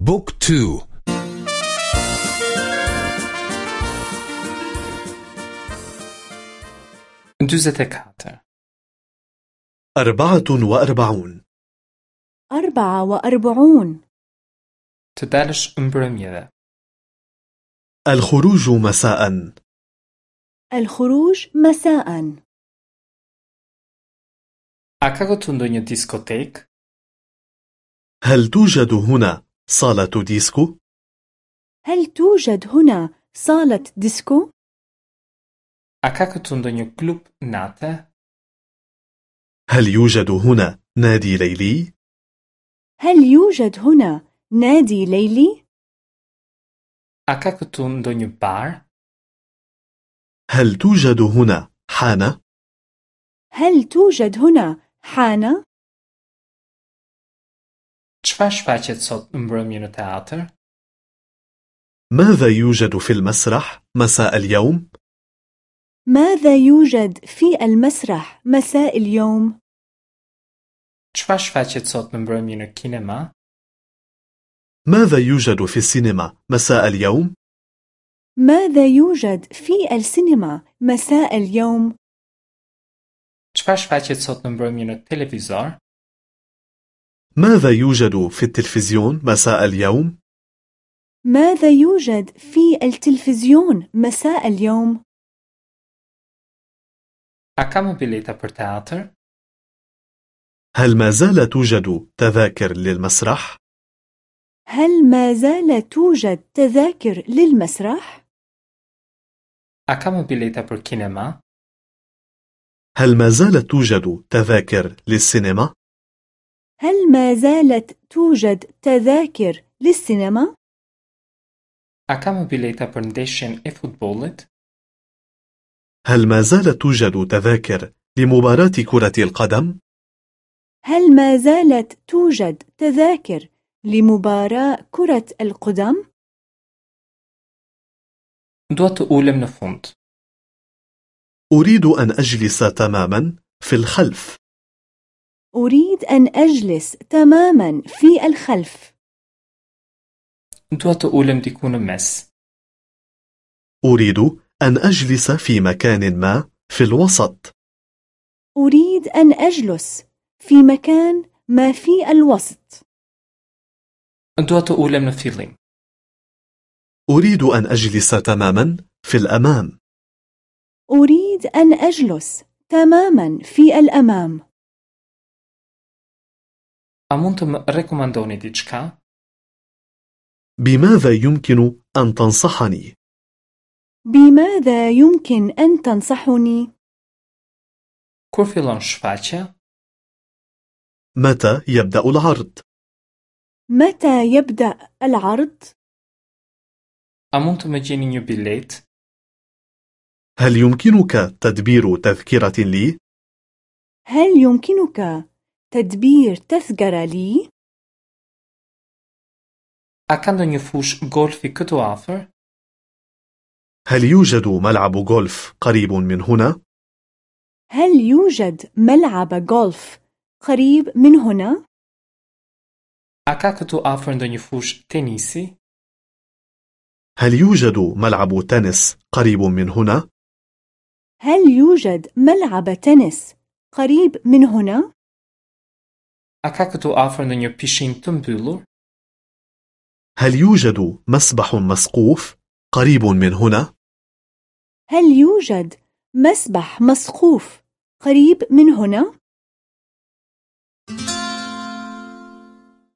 Book two. Dyzet e katër. أربعة وأربعون. أربعة وأربعون. Të dalësh në mbrëmje. الخروج مساء. الخروج مساء. këtu ndonjë diskotekë? هل توجد هنا صالة ديسكو؟ هل توجد هنا صالة ديسكو؟ Këtu ndonjë klub nate? هل يوجد هنا نادي ليلي؟ هل يوجد هنا نادي ليلي؟ Këtu ndonjë bar? هل توجد هنا حانة؟ هل توجد هنا حانة؟ Çfarë shfaqet sot në mbrëmje në teatr? ماذا يوجد في المسرح مساء اليوم؟ ماذا يوجد في المسرح مساء اليوم؟ Çfarë shfaqet sot në mbrëmje në kinema? ماذا يوجد في السينما مساء اليوم؟ ماذا يوجد في السينما مساء اليوم؟ Çfarë shfaqet sot në mbrëmje në televizor? ماذا يوجد في التلفزيون مساء اليوم؟ ماذا يوجد في التلفزيون مساء اليوم؟ A ka më bileta për teatr? هل ما زال توجد تذاكر للمسرح؟ هل ما زال توجد تذاكر للمسرح؟ Ka më bileta për kinema? هل ما زالت توجد تذاكر للسينما؟ هل ما زالت توجد تذاكر للسينما؟ A ka më bileta për ndeshjen e futbollit? هل ما زالت توجد تذاكر لمباراة كرة القدم؟ هل ما زالت توجد تذاكر لمباراة كرة القدم؟ Fund. أريد أن أجلس تماما في الخلف أريد أن أجلس تماما في الخلف. أريد أن أجلس في مكان ما في الوسط. أريد أن أجلس في مكان ما في الوسط. أريد أن أجلس تماما في الأمام. أريد أن أجلس تماما في الأمام. Më rekomandoni diçka? بماذا يمكن أن تنصحني؟ بماذا يمكن أن تنصحني؟ Fillon shfaqja? متى يبدأ العرض؟ متى يبدأ العرض؟ Gjeni një bilet? هل يمكنك تدبير تذكرة لي؟ هل يمكنك تدبير تذكرة لي؟ هل يوجد ملعب غولف قريب من هنا؟ هل يوجد ملعب غولف قريب من هنا؟ هل يوجد ملعب تنس قريب من هنا؟ هل يوجد ملعب تنس قريب من هنا؟ Mbyllur? هل يوجد مسبح مسقوف قريب من هنا؟ هل يوجد مسبح مسقوف قريب من هنا؟